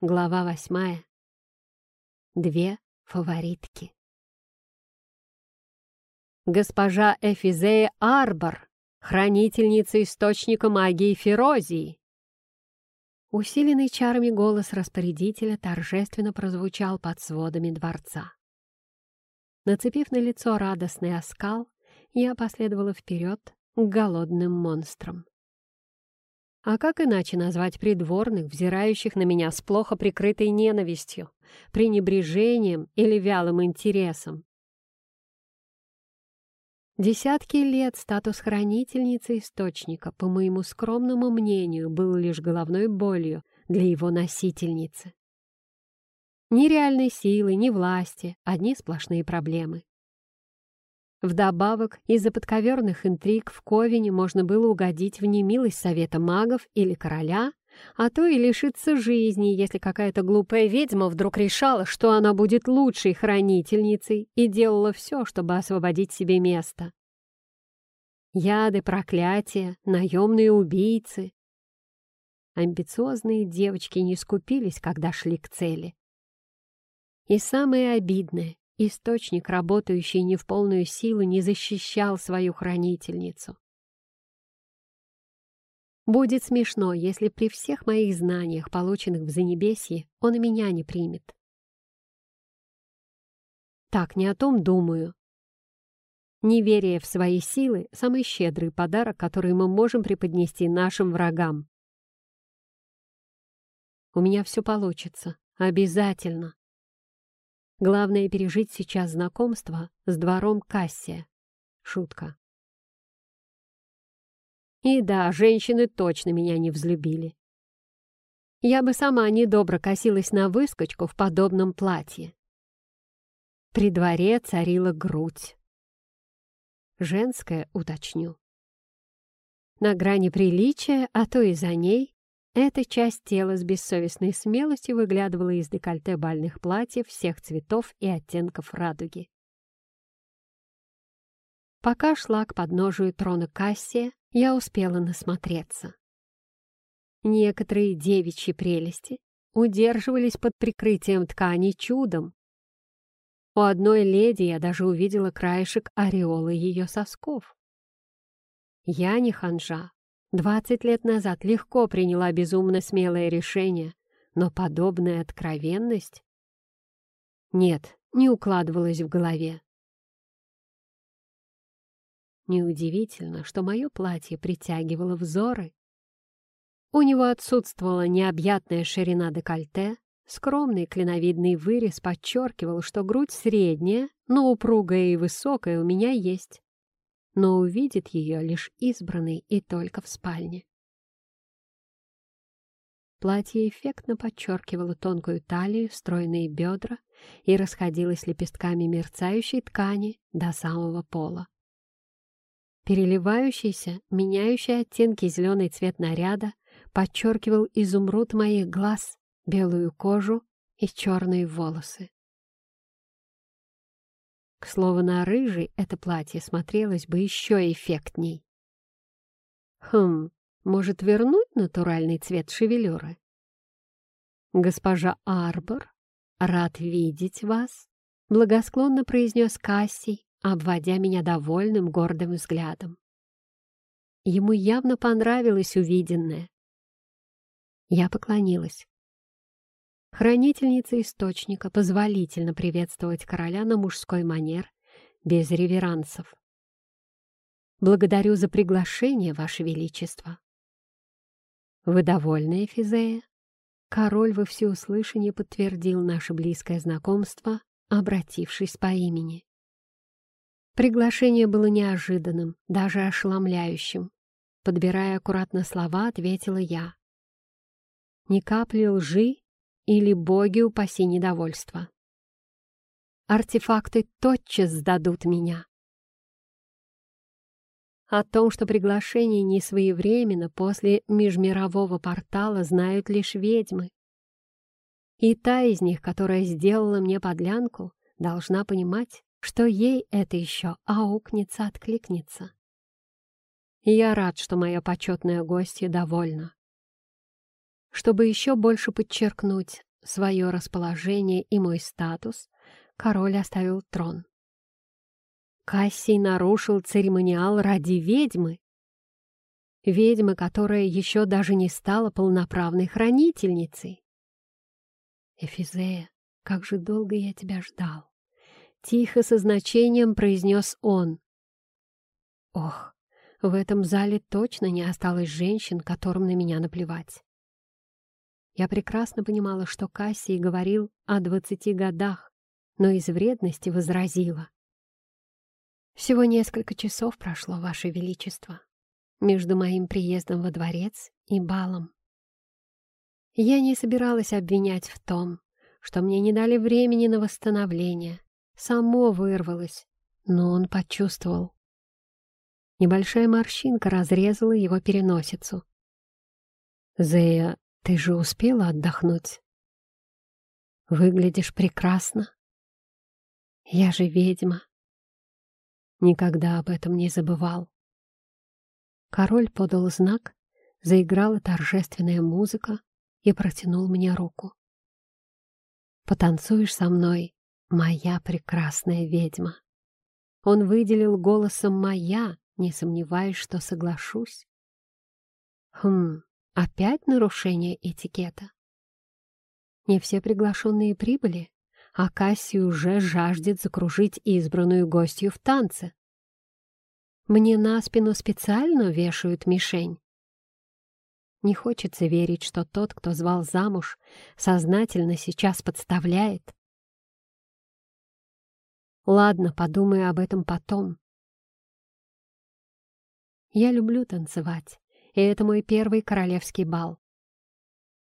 Глава восьмая. Две фаворитки. Госпожа Эфизея Арбор, хранительница источника магии Ферозии. Усиленный чарами голос распорядителя торжественно прозвучал под сводами дворца. Нацепив на лицо радостный оскал, я последовала вперед к голодным монстрам. А как иначе назвать придворных, взирающих на меня с плохо прикрытой ненавистью, пренебрежением или вялым интересом? Десятки лет статус хранительницы источника, по моему скромному мнению, был лишь головной болью для его носительницы. Ни реальной силы, ни власти, одни сплошные проблемы. Вдобавок, из-за подковерных интриг в Ковине можно было угодить в немилость совета магов или короля, а то и лишиться жизни, если какая-то глупая ведьма вдруг решала, что она будет лучшей хранительницей и делала все, чтобы освободить себе место. Яды, проклятия, наемные убийцы. Амбициозные девочки не скупились, когда шли к цели. И самое обидное, Источник, работающий не в полную силу, не защищал свою хранительницу. Будет смешно, если при всех моих знаниях, полученных в Занебесье, он и меня не примет. Так, не о том думаю. Неверие в свои силы — самый щедрый подарок, который мы можем преподнести нашим врагам. У меня все получится. Обязательно. Главное — пережить сейчас знакомство с двором Кассия. Шутка. И да, женщины точно меня не взлюбили. Я бы сама недобро косилась на выскочку в подобном платье. При дворе царила грудь. Женская, уточню. На грани приличия, а то и за ней, эта часть тела с бессовестной смелостью выглядывала из декольте бальных платьев всех цветов и оттенков радуги. Пока шла к подножию трона Кассия, я успела насмотреться. Некоторые девичьи прелести удерживались под прикрытием ткани чудом. У одной леди я даже увидела краешек ореола ее сосков. Я не ханжа, Двадцать лет назад легко приняла безумно смелое решение, но подобная откровенность... Нет, не укладывалась в голове. Неудивительно, что мое платье притягивало взоры. У него отсутствовала необъятная ширина декольте, скромный клиновидный вырез подчеркивал, что грудь средняя, но упругая и высокая у меня есть но увидит ее лишь избранный и только в спальне. Платье эффектно подчеркивало тонкую талию, стройные бедра и расходилось лепестками мерцающей ткани до самого пола. Переливающийся, меняющий оттенки зеленый цвет наряда подчеркивал изумруд моих глаз, белую кожу и черные волосы. К слову, на рыжий это платье смотрелось бы еще эффектней. Хм, может вернуть натуральный цвет шевелюры? «Госпожа Арбор, рад видеть вас», — благосклонно произнес Кассий, обводя меня довольным, гордым взглядом. Ему явно понравилось увиденное. Я поклонилась. Хранительница источника позволительно приветствовать короля на мужской манер, без реверансов. «Благодарю за приглашение, Ваше Величество». «Вы довольны, Эфизея?» Король во всеуслышание подтвердил наше близкое знакомство, обратившись по имени. Приглашение было неожиданным, даже ошеломляющим. Подбирая аккуратно слова, ответила я. Ни капли лжи или боги упаси недовольства. Артефакты тотчас сдадут меня. О том, что приглашение не своевременно после межмирового портала, знают лишь ведьмы. И та из них, которая сделала мне подлянку, должна понимать, что ей это еще аукнется-откликнется. Я рад, что моя почетная гостья довольна. Чтобы еще больше подчеркнуть свое расположение и мой статус, король оставил трон. Кассий нарушил церемониал ради ведьмы. Ведьмы, которая еще даже не стала полноправной хранительницей. Эфизея, как же долго я тебя ждал. Тихо, со значением произнес он. Ох, в этом зале точно не осталось женщин, которым на меня наплевать. Я прекрасно понимала, что Кассий говорил о двадцати годах, но из вредности возразила. «Всего несколько часов прошло, Ваше Величество, между моим приездом во дворец и балом. Я не собиралась обвинять в том, что мне не дали времени на восстановление. Само вырвалось, но он почувствовал. Небольшая морщинка разрезала его переносицу. «Зея, ты же успела отдохнуть? Выглядишь прекрасно. Я же ведьма. Никогда об этом не забывал. Король подал знак, заиграла торжественная музыка, и протянул мне руку. «Потанцуешь со мной, моя прекрасная ведьма?» Он выделил голосом «моя», не сомневаясь, что соглашусь. Хм, опять нарушение этикета? Не все приглашенные прибыли, а Касси уже жаждет закружить избранную гостью в танце. Мне на спину специально вешают мишень. Не хочется верить, что тот, кто звал замуж, сознательно сейчас подставляет. Ладно, подумаю об этом потом. Я люблю танцевать, и это мой первый королевский бал.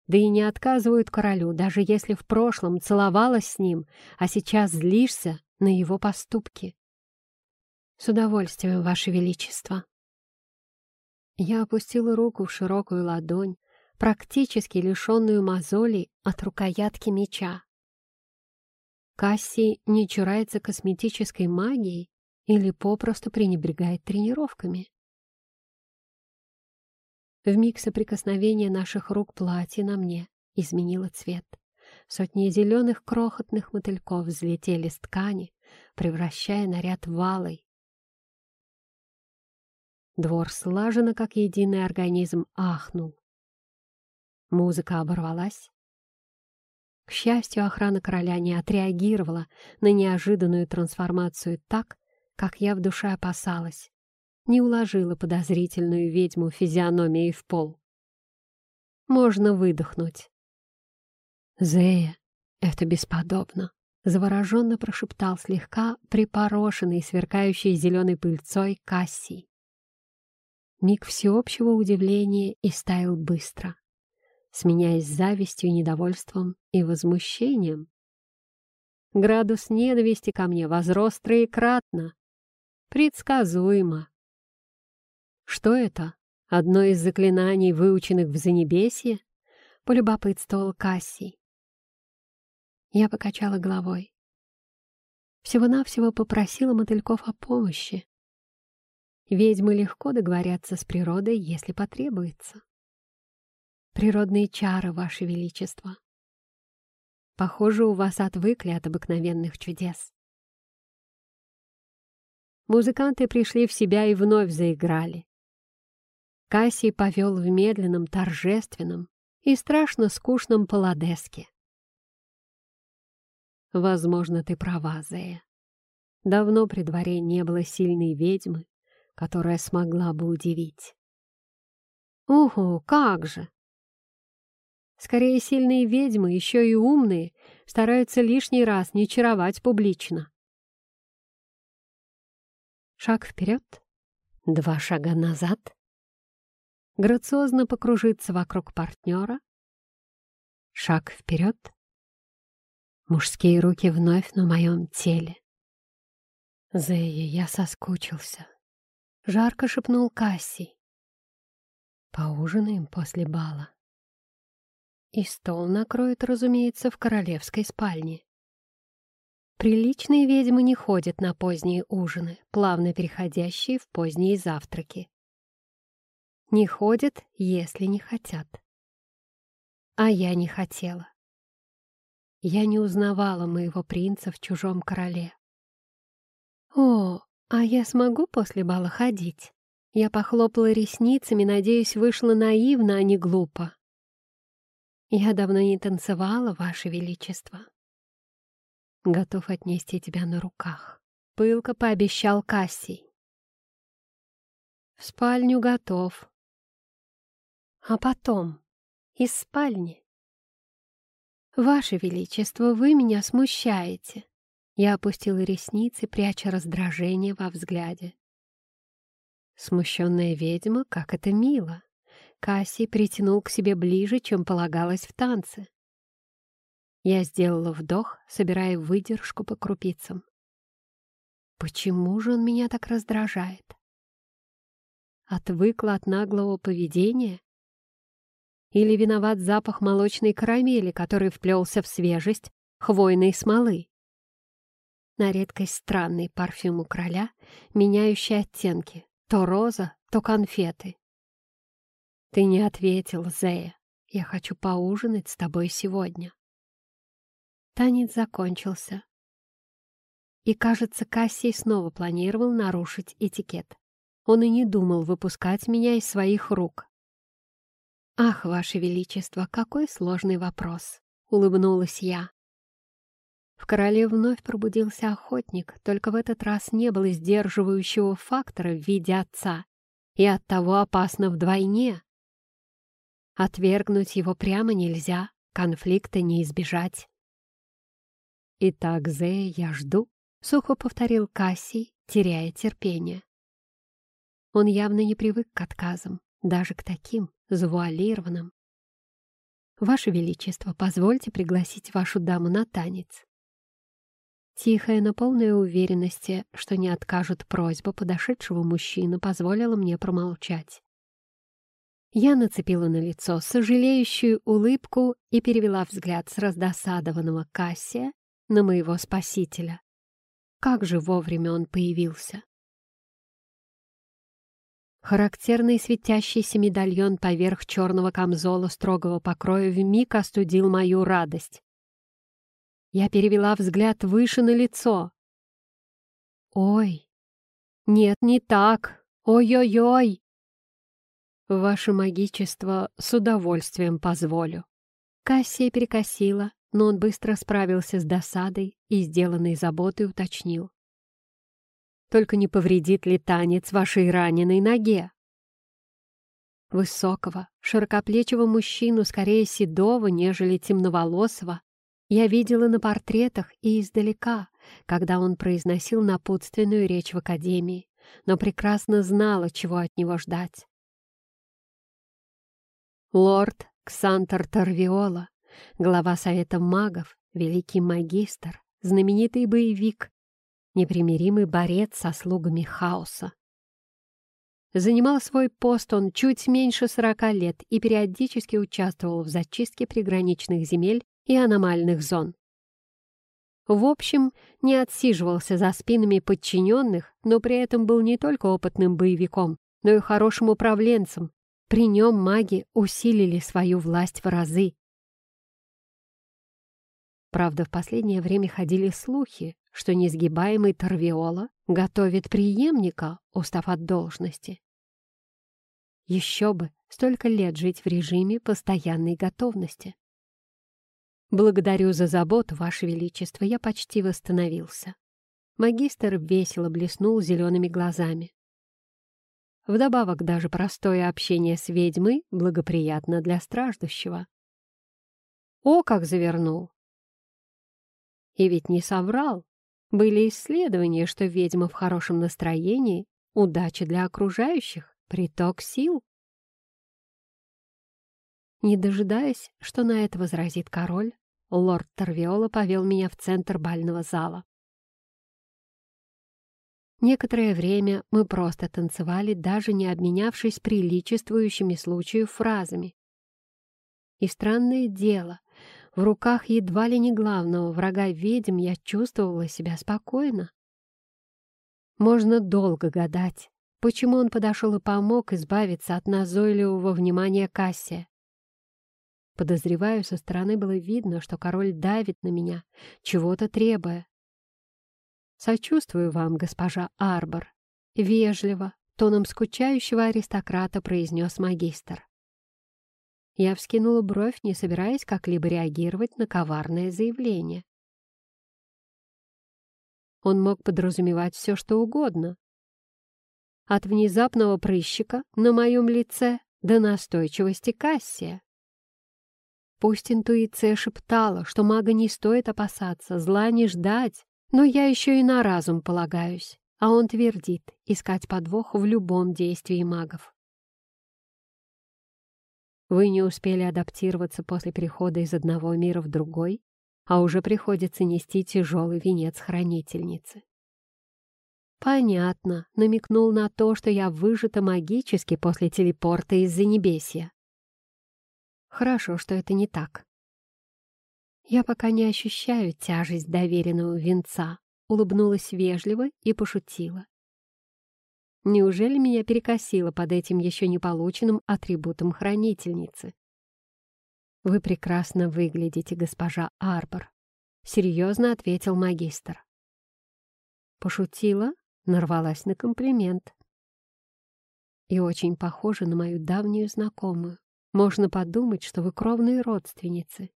Да и не отказывают королю, даже если в прошлом целовалась с ним, а сейчас злишься на его поступки. С удовольствием, Ваше Величество. Я опустила руку в широкую ладонь, практически лишенную мозолей от рукоятки меча. Касси не чурается косметической магией или попросту пренебрегает тренировками. В миг соприкосновения наших рук платье на мне изменило цвет. Сотни зеленых крохотных мотыльков взлетели с ткани, превращая наряд в алый, Двор слаженно, как единый организм, ахнул. Музыка оборвалась. К счастью, охрана короля не отреагировала на неожиданную трансформацию так, как я в душе опасалась. Не уложила подозрительную ведьму физиономией в пол. Можно выдохнуть. «Зея, это бесподобно!» — завороженно прошептал слегка припорошенный, сверкающий зеленой пыльцой Кассий. Миг всеобщего удивления истаял быстро, сменяясь завистью, недовольством и возмущением. Градус ненависти ко мне возрос троекратно. Предсказуемо. Что это? Одно из заклинаний, выученных в Занебесье? Полюбопытствовал Кассий. Я покачала головой. Всего-навсего попросила мотыльков о помощи. Ведьмы легко договорятся с природой, если потребуется. Природные чары, Ваше Величество. Похоже, у вас отвыкли от обыкновенных чудес. Музыканты пришли в себя и вновь заиграли. Кассий повел в медленном, торжественном и страшно скучном поладеске. Возможно, ты права, Зея. Давно при дворе не было сильной ведьмы, которая смогла бы удивить. Угу, как же! Скорее, сильные ведьмы, еще и умные, стараются лишний раз не чаровать публично. Шаг вперед, два шага назад. Грациозно покружиться вокруг партнера. Шаг вперед. Мужские руки вновь на моем теле. Зея, я соскучился. — жарко шепнул Касси. «Поужинаем после бала». И стол накроют, разумеется, в королевской спальне. Приличные ведьмы не ходят на поздние ужины, плавно переходящие в поздние завтраки. Не ходят, если не хотят. А я не хотела. я не узнавала моего принца в чужом короле. «О, а я смогу после бала ходить?» Я похлопала ресницами, надеюсь, вышло наивно, а не глупо. «Я давно не танцевала, Ваше Величество». «Готов отнести тебя на руках», — пылко пообещал Кассий. «В спальню готов». «А потом? Из спальни?» «Ваше Величество, вы меня смущаете». Я опустила ресницы, пряча раздражение во взгляде. Смущенная ведьма, как это мило. Кассий притянул к себе ближе, чем полагалось в танце. Я сделала вдох, собирая выдержку по крупицам. Почему же он меня так раздражает? Отвыкла от наглого поведения? Или виноват запах молочной карамели, который вплелся в свежесть хвойной смолы? На редкость странный парфюм у короля, меняющий оттенки, то роза, то конфеты. Ты не ответил, Зея. Я хочу поужинать с тобой сегодня. Танец закончился. И, кажется, Кассий снова планировал нарушить этикет. Он и не думал выпускать меня из своих рук. «Ах, Ваше Величество, какой сложный вопрос!» — улыбнулась я. В короле вновь пробудился охотник, только в этот раз не было сдерживающего фактора в виде отца, и оттого опасно вдвойне. Отвергнуть его прямо нельзя, конфликта не избежать. «Итак, Зея, я жду», — сухо повторил Кассий, теряя терпение. Он явно не привык к отказам, даже к таким, завуалированным. «Ваше Величество, позвольте пригласить вашу даму на танец». Тихая, но полная уверенности, что не откажут просьба подошедшего мужчины, позволила мне промолчать. Я нацепила на лицо сожалеющую улыбку и перевела взгляд с раздосадованного Кассия на моего спасителя. Как же вовремя он появился! Характерный светящийся медальон поверх черного камзола строгого покроя вмиг остудил мою радость. Я перевела взгляд выше на лицо. «Ой! Нет, не так! Ой-ой-ой!» «Ваше магичество с удовольствием позволю». Кассия перекосила, но он быстро справился с досадой и сделанной заботой уточнил. Только не повредит ли танец вашей раненой ноге? Высокого, широкоплечего мужчину, скорее седого, нежели темноволосого, я видела на портретах и издалека, когда он произносил напутственную речь в академии, но прекрасно знала, чего от него ждать. Лорд Ксантор Торвиола, глава Совета магов, великий магистр, знаменитый боевик, непримиримый борец со слугами хаоса. Занимал свой пост он чуть меньше сорока лет и периодически участвовал в зачистке приграничных земель и аномальных зон. В общем, не отсиживался за спинами подчиненных, но при этом был не только опытным боевиком, но и хорошим управленцем. При нем маги усилили свою власть в разы. Правда, в последнее время ходили слухи, что несгибаемый Торвиола готовит преемника, устав от должности. Еще бы, столько лет жить в режиме постоянной готовности. Благодарю за заботу, Ваше Величество, я почти восстановился. Магистр весело блеснул зелеными глазами. Вдобавок, даже простое общение с ведьмой благоприятно для страждущего. О, как завернул! И ведь не соврал. Были исследования, что ведьма в хорошем настроении — удача для окружающих, приток сил. Не дожидаясь, что на это возразит король, лорд Торвиола повел меня в центр бального зала. Некоторое время мы просто танцевали, даже не обменявшись приличествующими случаю фразами. И странное дело, в руках едва ли не главного врага ведьм я чувствовала себя спокойно. Можно долго гадать, почему он подошел и помог избавиться от назойливого внимания Кассия. Подозреваю, со стороны было видно, что король давит на меня, чего-то требуя. «Сочувствую вам, госпожа Арбор», — вежливо, тоном скучающего аристократа произнес магистр. Я вскинула бровь, не собираясь как-либо реагировать на коварное заявление. Он мог подразумевать все, что угодно. От внезапного прыщика на моем лице до настойчивости Кассия. Пусть интуиция шептала, что мага не стоит опасаться, зла не ждать, но я еще и на разум полагаюсь, а он твердит искать подвох в любом действии магов. Вы не успели адаптироваться после перехода из одного мира в другой, а уже приходится нести тяжелый венец хранительницы. Понятно, намекнул на то, что я выжата магически после телепорта из-за небесия. Хорошо, что это не так. Я пока не ощущаю тяжесть доверенного венца, улыбнулась вежливо и пошутила. Неужели меня перекосило под этим еще не полученным атрибутом хранительницы? «Вы прекрасно выглядите, госпожа Арбор», — серьезно ответил магистр. Пошутила, нарвалась на комплимент. И очень похожа на мою давнюю знакомую. Можно подумать, что вы кровные родственницы.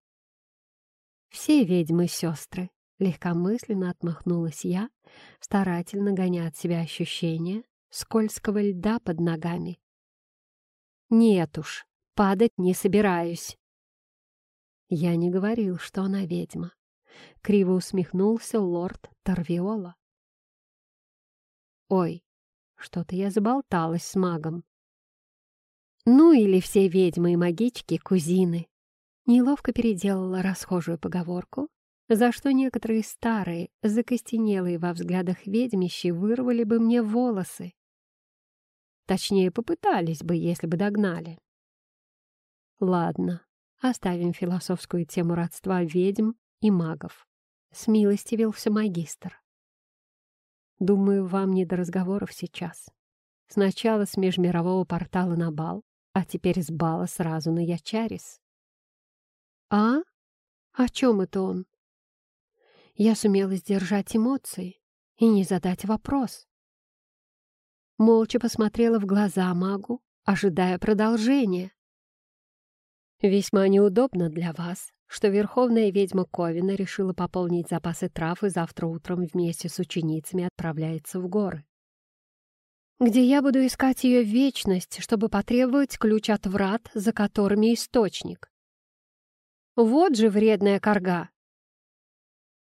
Все ведьмы — сестры, легкомысленно отмахнулась я, старательно гоня от себя ощущение, скользкого льда под ногами. «Нет уж, падать не собираюсь». Я не говорил, что она ведьма. Криво усмехнулся лорд Торвиола. «Ой, что-то я заболталась с магом». «Ну или все ведьмы и магички — кузины». Неловко переделала расхожую поговорку, за что некоторые старые, закостенелые во взглядах ведьмищи вырвали бы мне волосы. Точнее, попытались бы, если бы догнали. Ладно, оставим философскую тему родства ведьм и магов. Смилостивился магистр. Думаю, вам не до разговоров сейчас. Сначала с межмирового портала на бал, а теперь с бала сразу на Ячарис. А? О чем это он? Я сумела сдержать эмоции и не задать вопрос. Молча посмотрела в глаза магу, ожидая продолжения. «Весьма неудобно для вас, что верховная ведьма Ковина решила пополнить запасы трав и завтра утром вместе с ученицами отправляется в горы. Где я буду искать ее вечность, чтобы потребовать ключ от врат, за которыми источник? Вот же вредная корга!»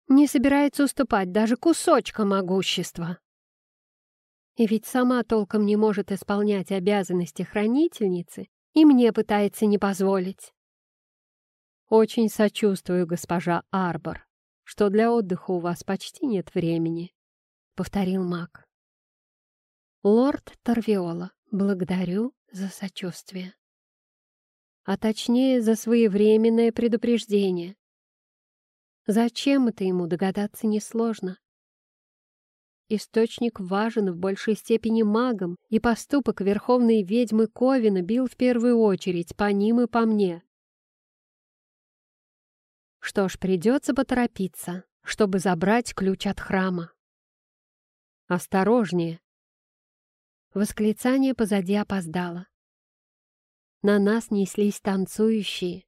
Не собирается уступать даже кусочка могущества. И ведь сама толком не может исполнять обязанности хранительницы, и мне пытается не позволить. Очень сочувствую, госпожа Арбор, что для отдыха у вас почти нет времени, — повторил маг. Лорд Торвиола, благодарю за сочувствие. А точнее, за своевременное предупреждение. Зачем это ему, догадаться несложно. Источник важен в большей степени магам, и поступок верховной ведьмы Ковина бил в первую очередь по ним и по мне. Что ж, придется поторопиться, чтобы забрать ключ от храма. «Осторожнее!» Восклицание позади опоздало. На нас неслись танцующие,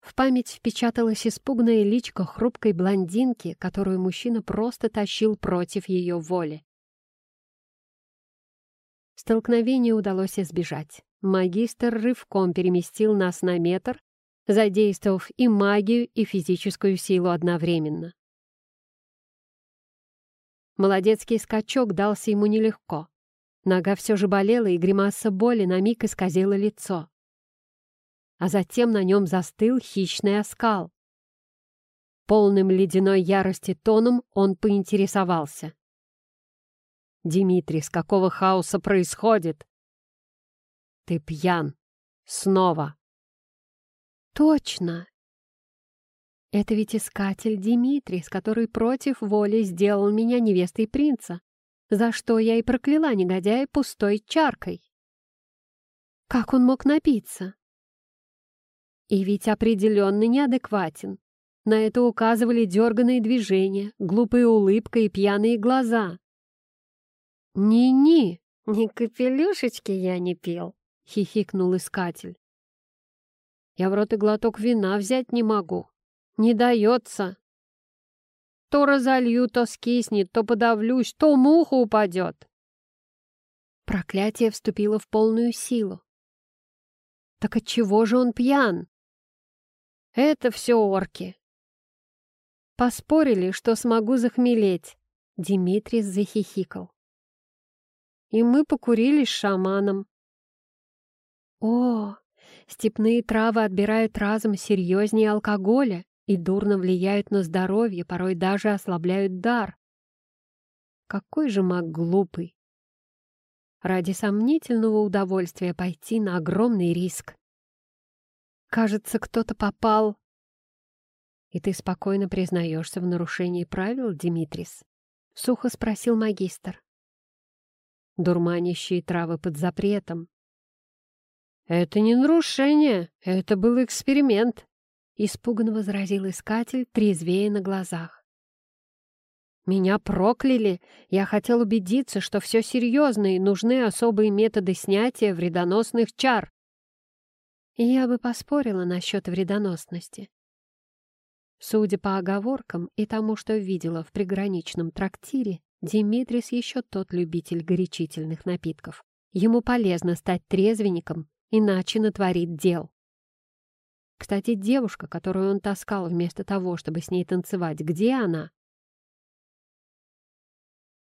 в память впечаталась испуганная личка хрупкой блондинки, которую мужчина просто тащил против ее воли. Столкновение удалось избежать. Магистр рывком переместил нас на метр, задействовав и магию, и физическую силу одновременно. Молодецкий скачок дался ему нелегко. Нога все же болела, и гримаса боли на миг исказила лицо а затем на нем застыл хищный оскал. Полным ледяной ярости тоном он поинтересовался. «Димитрий, с какого хаоса происходит?» «Ты пьян. Снова». «Точно. Это ведь искатель Димитрий, с который против воли сделал меня невестой принца, за что я и прокляла негодяя пустой чаркой. Как он мог напиться?» И ведь определенно неадекватен. На это указывали дерганные движения, глупая улыбка и пьяные глаза. «Ни-ни, ни капелюшечки я не пил», — хихикнул искатель. «Я в рот и глоток вина взять не могу. Не дается. То разолью, то скиснет, то подавлюсь, то муха упадет». Проклятие вступило в полную силу. Так отчего же он пьян? Это все орки. Поспорили, что смогу захмелеть. Димитрис захихикал. И мы покурили с шаманом. О, степные травы отбирают разом серьезнее алкоголя и дурно влияют на здоровье, порой даже ослабляют дар. Какой же маг глупый! Ради сомнительного удовольствия пойти на огромный риск. Кажется, кто-то попал. И ты спокойно признаешься в нарушении правил, Димитрис? Сухо спросил магистр. Дурманящие травы под запретом. Это не нарушение, это был эксперимент, испуганно возразил искатель, трезвее на глазах. Меня прокляли. Я хотел убедиться, что все серьезно и нужны особые методы снятия вредоносных чар. Я бы поспорила насчет вредоносности. Судя по оговоркам и тому, что видела в приграничном трактире, Димитрис еще тот любитель горячительных напитков. Ему полезно стать трезвенником, иначе натворит дел. Кстати, девушка, которую он таскал вместо того, чтобы с ней танцевать, где она?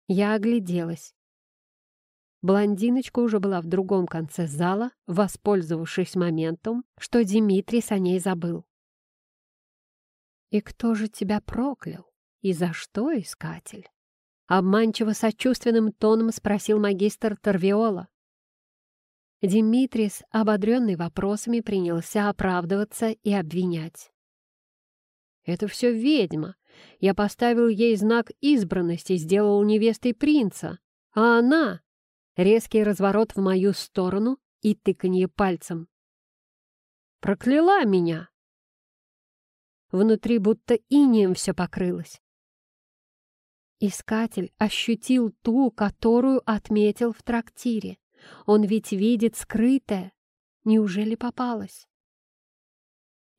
Я огляделась. Блондиночка уже была в другом конце зала, воспользовавшись моментом, что Димитрий о ней забыл. «И кто же тебя проклял? И за что, искатель?» Обманчиво сочувственным тоном спросил магистр Торвиола. Димитрис, ободренный вопросами, принялся оправдываться и обвинять. «Это все ведьма. Я поставил ей знак избранности, сделал невестой принца, а она резкий разворот в мою сторону и тыканье пальцем. «Прокляла меня!» Внутри будто инием все покрылось. Искатель ощутил ту, которую отметил в трактире. Он ведь видит скрытое. Неужели попалась?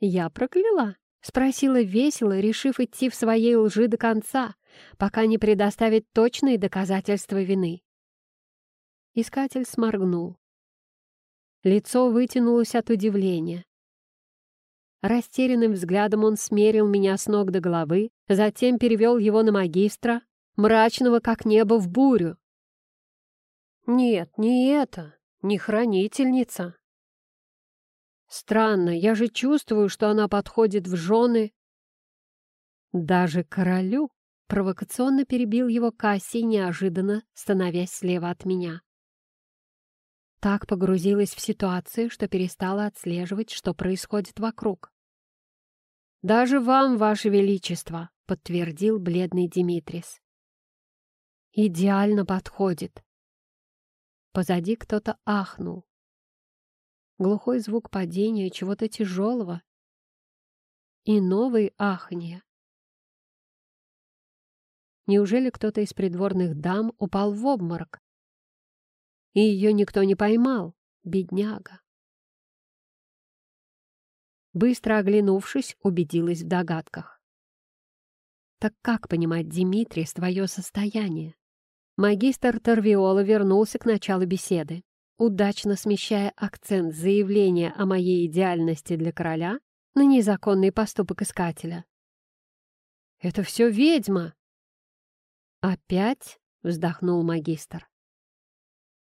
«Я прокляла?» — спросила весело, решив идти в своей лжи до конца, пока не предоставит точные доказательства вины. Искатель сморгнул. Лицо вытянулось от удивления. Растерянным взглядом он смерил меня с ног до головы, затем перевел его на магистра, мрачного как небо в бурю. «Нет, не это, не хранительница. Странно, я же чувствую, что она подходит в жены. Даже королю?» Провокационно перебил его Кассий, неожиданно становясь слева от меня. Так погрузилась в ситуацию, что перестала отслеживать, что происходит вокруг. «Даже вам, Ваше Величество!» — подтвердил бледный Димитрис. «Идеально подходит!» Позади кто-то ахнул. Глухой звук падения чего-то тяжелого и новые ахния. Неужели кто-то из придворных дам упал в обморок? И ее никто не поймал, бедняга. Быстро оглянувшись, убедилась в догадках. Так как понимать, Димитрий, твое состояние? Магистр Торвиола вернулся к началу беседы, удачно смещая акцент заявления о моей идеальности для короля на незаконный поступок искателя. «Это все ведьма!» «Опять?» — вздохнул магистр.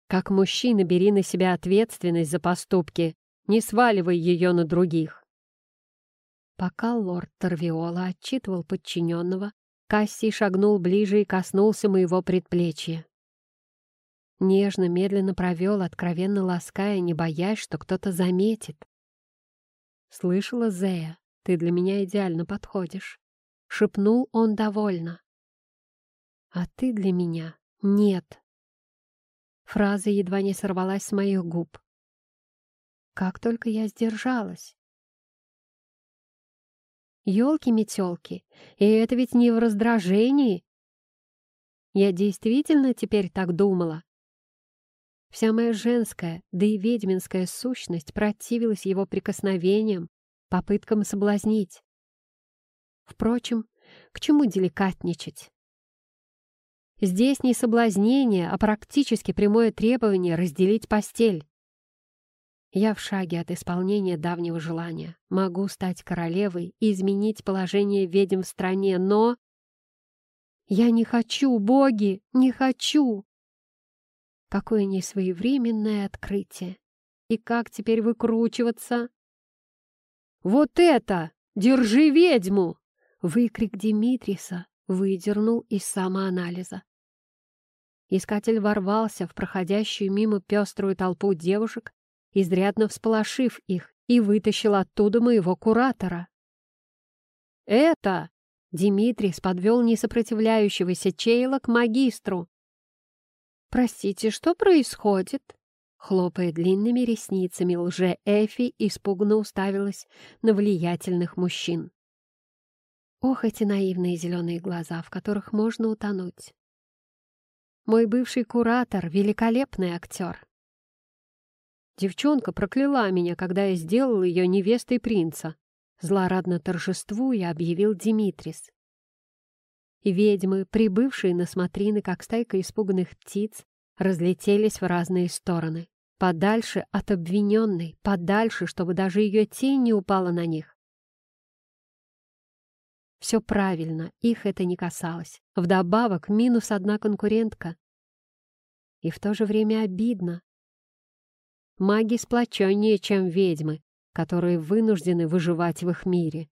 Как мужчина бери на себя ответственность за поступки, не сваливай ее на других. Пока лорд Торвиола отчитывал подчиненного, Кассий шагнул ближе и коснулся моего предплечья. Нежно, медленно провел, откровенно лаская, не боясь, что кто-то заметит. «Слышала, Зея, ты для меня идеально подходишь», — шепнул он довольно. «А ты для меня нет». Фраза едва не сорвалась с моих губ. Как только я сдержалась. Ёлки-метёлки, и это ведь не в раздражении. Я действительно теперь так думала. Вся моя женская, да и ведьминская сущность противилась его прикосновениям, попыткам соблазнить. Впрочем, к чему деликатничать? Здесь не соблазнение, а практически прямое требование разделить постель. Я в шаге от исполнения давнего желания. Могу стать королевой и изменить положение ведьм в стране, но... Я не хочу, боги, не хочу! Какое несвоевременное открытие! И как теперь выкручиваться? «Вот это! Держи ведьму!» Выкрик Димитриса выдернул из самоанализа. Искатель ворвался в проходящую мимо пеструю толпу девушек, изрядно всполошив их, и вытащил оттуда моего куратора. «Это!» — Димитрис подвел несопротивляющегося Чейла к магистру. «Простите, что происходит?» Хлопая длинными ресницами, лже-Эфи испуганно уставилась на влиятельных мужчин. Ох, эти наивные зеленые глаза, в которых можно утонуть. Мой бывший куратор — великолепный актер. Девчонка прокляла меня, когда я сделал ее невестой принца. Злорадно торжествуя, объявил Димитрис. И ведьмы, прибывшие на смотрины, как стайка испуганных птиц, разлетелись в разные стороны. Подальше от обвиненной, подальше, чтобы даже ее тень не упала на них. Все правильно, их это не касалось. Вдобавок, минус одна конкурентка. И в то же время обидно. Маги сплоченнее, чем ведьмы, которые вынуждены выживать в их мире.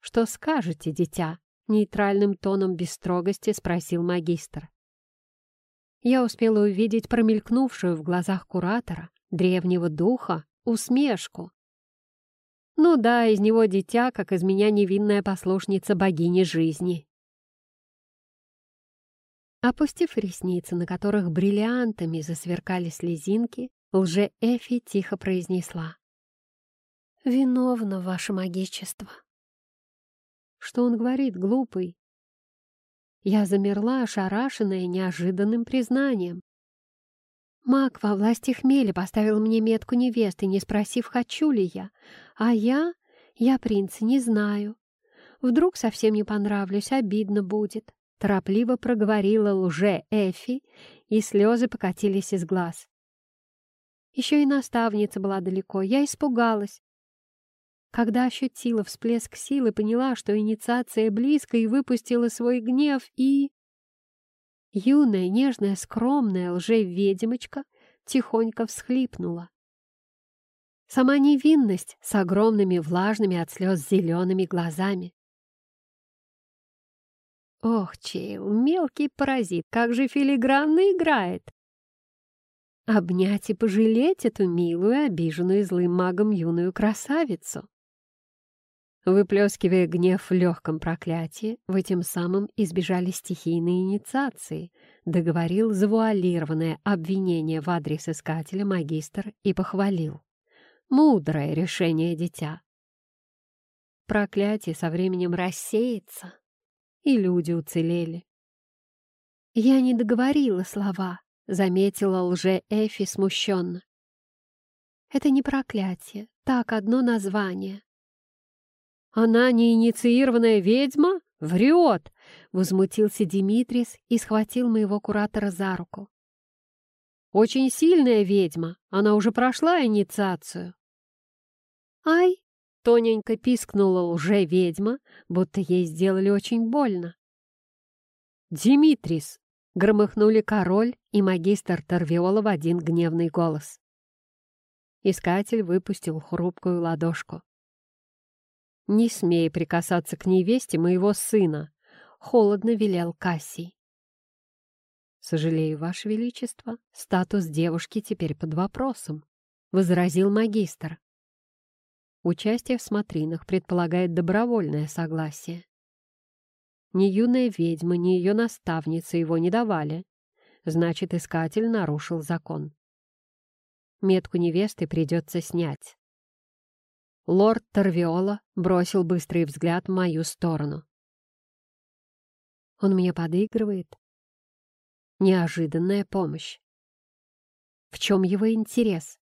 «Что скажете, дитя?» — нейтральным тоном без строгости спросил магистр. Я успела увидеть промелькнувшую в глазах куратора, древнего духа, усмешку, ну да, из него дитя, как из меня невинная послушница богини жизни. Опустив ресницы, на которых бриллиантами засверкали слезинки, лже-Эфи тихо произнесла. «Виновно ваше магичество». Что он говорит, глупый? Я замерла, ошарашенная неожиданным признанием. Маг во власти хмеля поставил мне метку невесты, не спросив, хочу ли я. А я... я принца не знаю. Вдруг совсем не понравлюсь, обидно будет. Торопливо проговорила лже Эфи, и слезы покатились из глаз. Еще и наставница была далеко, я испугалась. Когда ощутила всплеск силы, поняла, что инициация близко, и выпустила свой гнев, и... Юная, нежная, скромная лже-ведьмочка тихонько всхлипнула. Сама невинность с огромными влажными от слез зелеными глазами. Ох, Чейл, мелкий паразит, как же филигранно играет! Обнять и пожалеть эту милую, обиженную злым магом юную красавицу. Выплескивая гнев в легком проклятии, вы тем самым избежали стихийной инициации, договорил завуалированное обвинение в адрес искателя магистр и похвалил. Мудрое решение, дитя. Проклятие со временем рассеется, и люди уцелели. «Я не договорила слова», — заметила лже-Эфи смущенно. «Это не проклятие, так одно название. «Она не инициированная ведьма? Врет!» — возмутился Димитрис и схватил моего куратора за руку. «Очень сильная ведьма, она уже прошла инициацию». «Ай!» — тоненько пискнула лже-ведьма, будто ей сделали очень больно. «Димитрис!» — громыхнули король и магистр Торвиола в один гневный голос. Искатель выпустил хрупкую ладошку. «Не смей прикасаться к невесте моего сына», — холодно велел Кассий. «Сожалею, Ваше Величество, статус девушки теперь под вопросом», — возразил магистр. Участие в смотринах предполагает добровольное согласие. Ни юная ведьма, ни ее наставница его не давали. Значит, искатель нарушил закон. Метку невесты придется снять. Лорд Торвиола бросил быстрый взгляд в мою сторону. Он мне подыгрывает. Неожиданная помощь. В чем его интерес?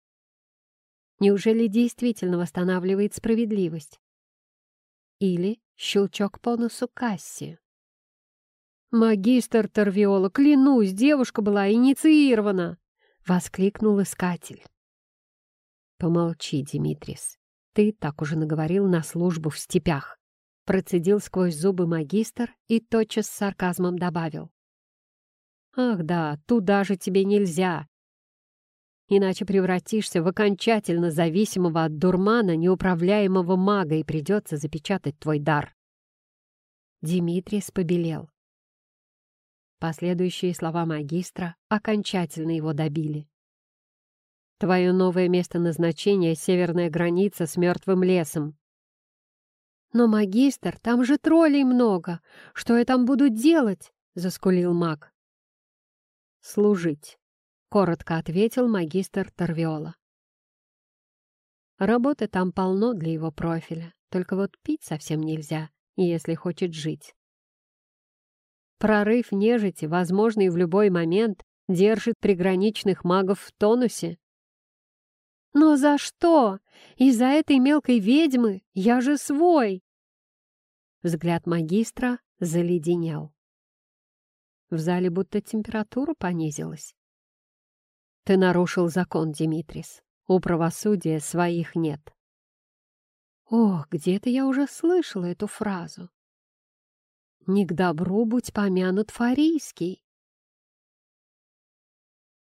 Неужели действительно восстанавливает справедливость? Или щелчок по носу Касси? «Магистр Торвиола, клянусь, девушка была инициирована!» — воскликнул искатель. «Помолчи, Димитрис. Ты так уже наговорил на службу в степях». Процедил сквозь зубы магистр и тотчас с сарказмом добавил. «Ах да, туда же тебе нельзя. Иначе превратишься в окончательно зависимого от дурмана неуправляемого мага и придется запечатать твой дар». Димитрис побелел. Последующие слова магистра окончательно его добили. «Твое новое место назначения — северная граница с мертвым лесом». «Но, магистр, там же троллей много! Что я там буду делать?» — заскулил маг. «Служить», — коротко ответил магистр Торвиола. Работы там полно для его профиля, только вот пить совсем нельзя, если хочет жить. Прорыв нежити, возможный в любой момент, держит приграничных магов в тонусе. «Но за что? Из-за этой мелкой ведьмы? Я же свой!» Взгляд магистра заледенел. В зале будто температура понизилась. «Ты нарушил закон, Димитрис. У правосудия своих нет». Ох, где-то я уже слышала эту фразу не к добру будь помянут Фарийский.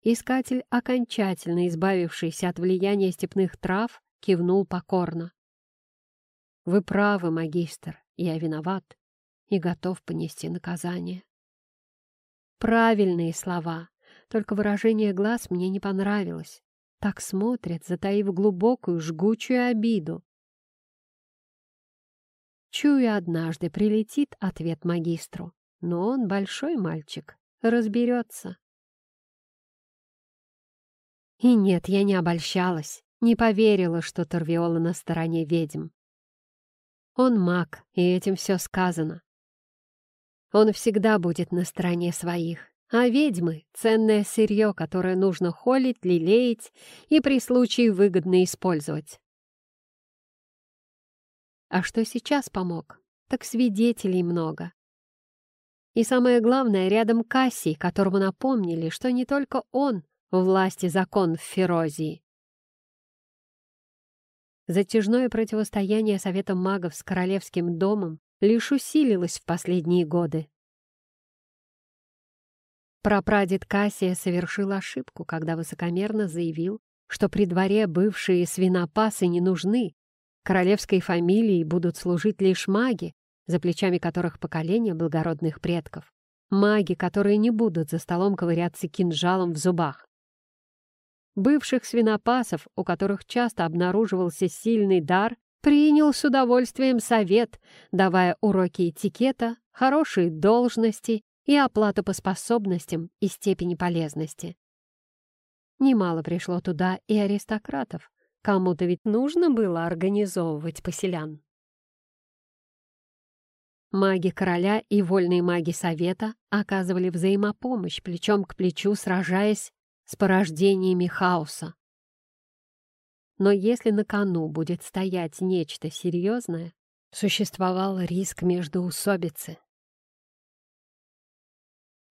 Искатель, окончательно избавившийся от влияния степных трав, кивнул покорно. «Вы правы, магистр, я виноват и готов понести наказание». Правильные слова, только выражение глаз мне не понравилось. Так смотрят, затаив глубокую, жгучую обиду. Чую, однажды прилетит ответ магистру, но он большой мальчик, разберется. И нет, я не обольщалась, не поверила, что Торвиола на стороне ведьм. Он маг, и этим все сказано. Он всегда будет на стороне своих, а ведьмы — ценное сырье, которое нужно холить, лелеять и при случае выгодно использовать. А что сейчас помог? Так свидетелей много. И самое главное, рядом Кассий, которому напомнили, что не только он власти закон в Ферозии. Затяжное противостояние Совета магов с Королевским домом лишь усилилось в последние годы. Прапрадед Кассия совершил ошибку, когда высокомерно заявил, что при дворе бывшие свинопасы не нужны, Королевской фамилии будут служить лишь маги, за плечами которых поколения благородных предков. Маги, которые не будут за столом ковыряться кинжалом в зубах. Бывших свинопасов, у которых часто обнаруживался сильный дар, принял с удовольствием совет, давая уроки этикета, хорошие должности и оплату по способностям и степени полезности. Немало пришло туда и аристократов, Кому-то ведь нужно было организовывать поселян. Маги короля и вольные маги совета оказывали взаимопомощь, плечом к плечу сражаясь с порождениями хаоса. Но если на кону будет стоять нечто серьезное, существовал риск междоусобицы.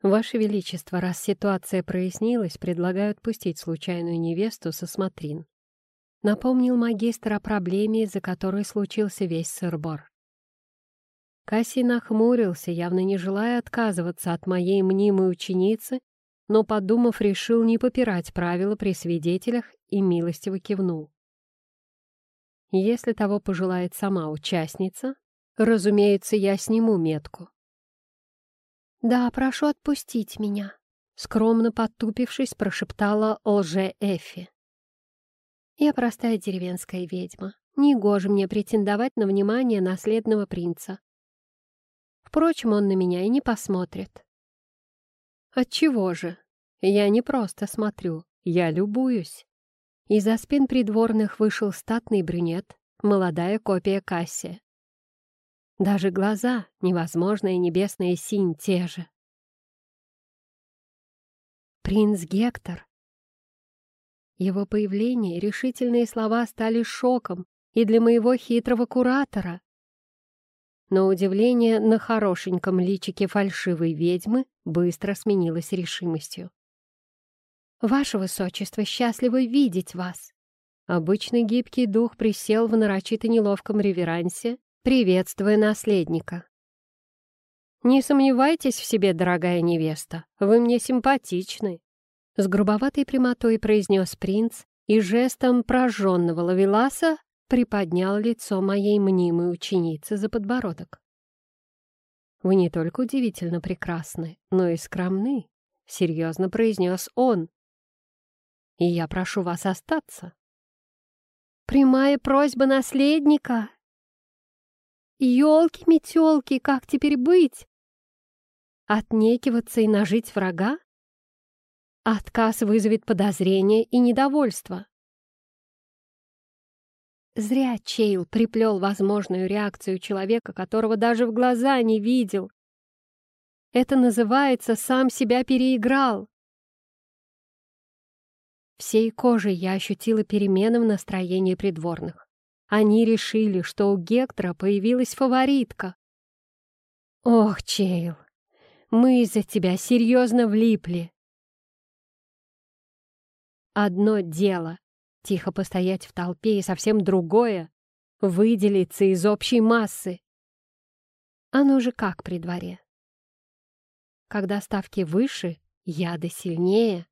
«Ваше Величество, раз ситуация прояснилась, предлагаю отпустить случайную невесту со смотрин. Напомнил магистр о проблеме, из-за которой случился весь сырбор. Кассий нахмурился, явно не желая отказываться от моей мнимой ученицы, но, подумав, решил не попирать правила при свидетелях и милостиво кивнул. Если того пожелает сама участница, разумеется, я сниму метку. «Да, прошу отпустить меня», — скромно потупившись, прошептала лже Эфи. Я простая деревенская ведьма. Негоже мне претендовать на внимание наследного принца. Впрочем, он на меня и не посмотрит. Отчего же? Я не просто смотрю, я любуюсь. Из-за спин придворных вышел статный брюнет, молодая копия Кассия. Даже глаза, невозможная небесная синь, те же. Принц Гектор. Его появление и решительные слова стали шоком и для моего хитрого куратора. Но удивление на хорошеньком личике фальшивой ведьмы быстро сменилось решимостью. «Ваше Высочество, счастливо видеть вас!» Обычный гибкий дух присел в нарочито неловком реверансе, приветствуя наследника. «Не сомневайтесь в себе, дорогая невеста, вы мне симпатичны!» С грубоватой прямотой произнес принц и жестом прожженного лавеласа приподнял лицо моей мнимой ученицы за подбородок. «Вы не только удивительно прекрасны, но и скромны», — серьезно произнес он. «И я прошу вас остаться». «Прямая просьба наследника!» «Елки-метелки, как теперь быть?» «Отнекиваться и нажить врага?» Отказ вызовет подозрение и недовольство. Зря Чейл приплел возможную реакцию человека, которого даже в глаза не видел. Это называется «сам себя переиграл». Всей кожей я ощутила перемены в настроении придворных. Они решили, что у Гектора появилась фаворитка. «Ох, Чейл, мы из-за тебя серьезно влипли!» Одно дело тихо постоять в толпе, и совсем другое — выделиться из общей массы. Оно же как при дворе. Когда ставки выше, яды сильнее.